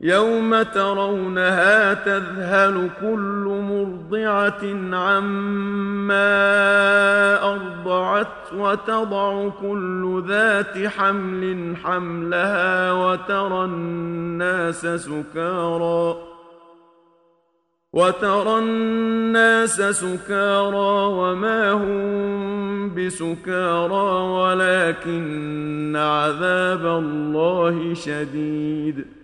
يوم ترونها تذهل كل مرضعه عما ارضعت وتضع كل ذات حمل حملها وترى الناس سكارى وترى الناس سكارى وما هم بسكارى ولكن عذاب الله شديد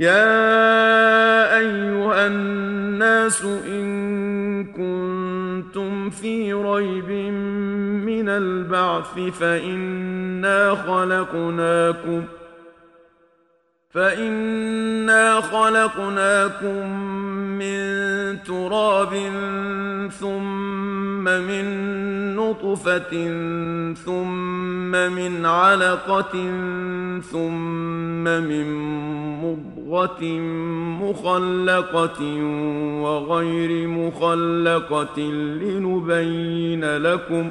يا أيها الناس إن كنتم في ريب من البعث فإنا خلقناكم فانا خلقناكم من تراب ثم من نطفه ثم من علقه ثم من مضغه مخلقه وغير مخلقه لنبين لكم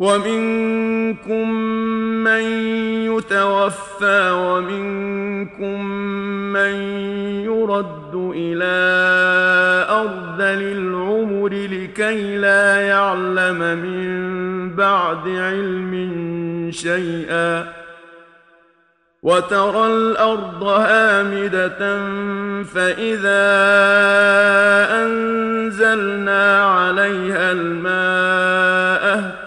ومنكم من يتوفى ومنكم من يرد إلى ارذل العمر لكي لا يعلم من بعد علم شيئا وترى الأرض هامدة فإذا أنزلنا عليها الماء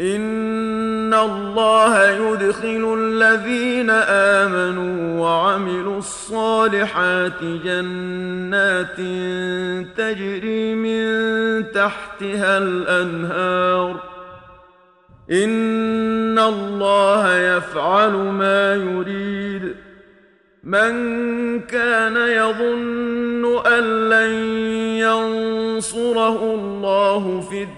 ان الله يدخل الذين امنوا وعملوا الصالحات جنات تجري من تحتها الانهار ان الله يفعل ما يريد من كان يظن ان لن ينصره الله في الدنيا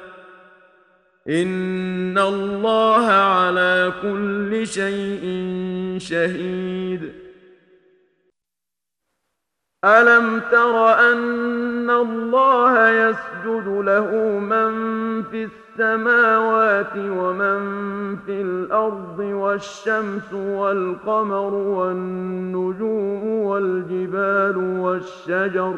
ان الله على كل شيء شهيد. الم تر ان الله يسجد له من في السماوات ومن في الأرض والشمس والقمر والنجوم والجبال والشجر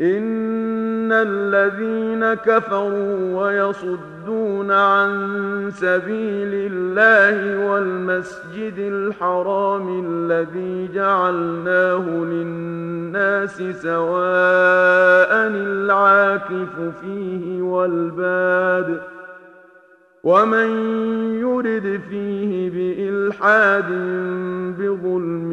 إن الذين كفروا ويصدون عن سبيل الله والمسجد الحرام الذي جعلناه للناس سواء العاكف فيه والباد ومن يرد فيه بإلحاد بظلم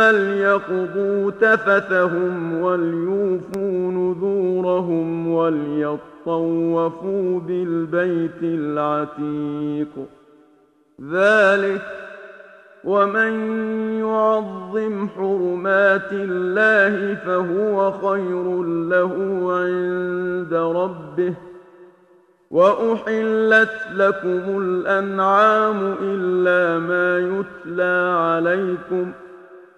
ليقضوا تفثهم وليوفوا نذورهم وليطوفوا بالبيت العتيق ذلك ومن يعظم حرمات الله فهو خير له عند ربه وأحلت لكم الأنعام إلا ما يتلى عليكم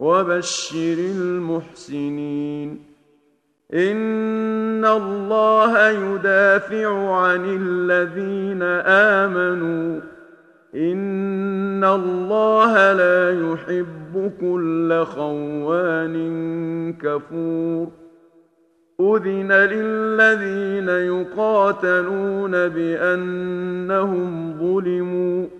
وبشر المحسنين. إن الله يدافع عن الذين آمنوا. إن الله لا يحب كل خوان كفور. أذن للذين يقاتلون بأنهم ظلموا.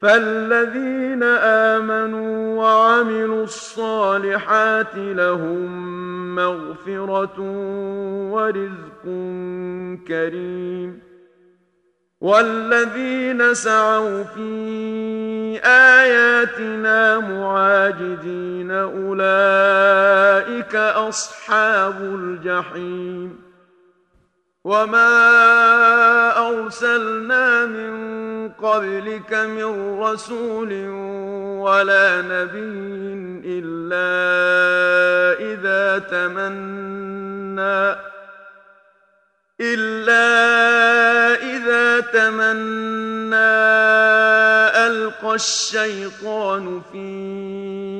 فالذين امنوا وعملوا الصالحات لهم مغفره ورزق كريم والذين سعوا في اياتنا معاجدين اولئك اصحاب الجحيم وما ارسلنا من قبلك من رسول ولا نبي إلا إذا تمنى إلا إذا تمنى ألقى الشيطان في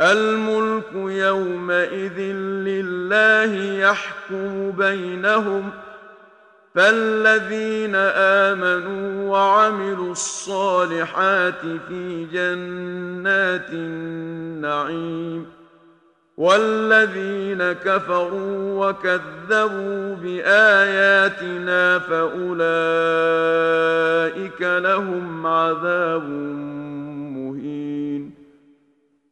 الملك يومئذ لله يحكم بينهم فالذين آمنوا وعملوا الصالحات في جنات النعيم والذين كفروا وكذبوا بآياتنا فأولئك لهم عذاب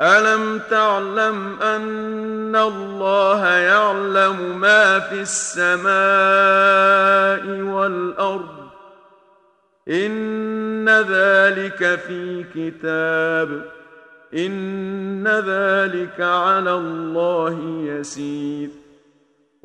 الم تعلم ان الله يعلم ما في السماء والارض؟ ان ذلك في كتاب ان ذلك على الله يسير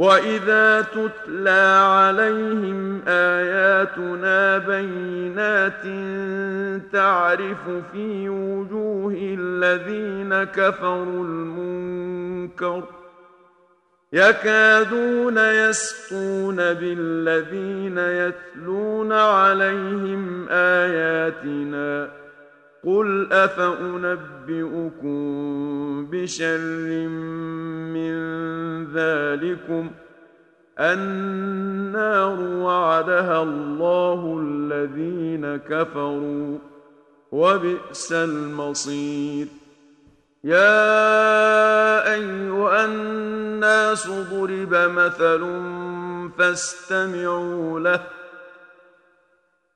واذا تتلى عليهم اياتنا بينات تعرف في وجوه الذين كفروا المنكر يكادون يسقون بالذين يتلون عليهم اياتنا قل افانبئكم بشر من ذلكم النار وعدها الله الذين كفروا وبئس المصير يا ايها الناس ضرب مثل فاستمعوا له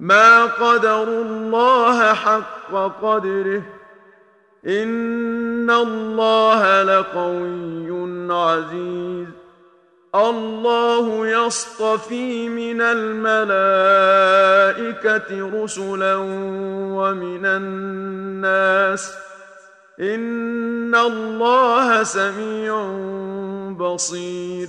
ما قدروا الله حق قدره ان الله لقوي عزيز الله يصطفي من الملائكة رسلا ومن الناس إن الله سميع بصير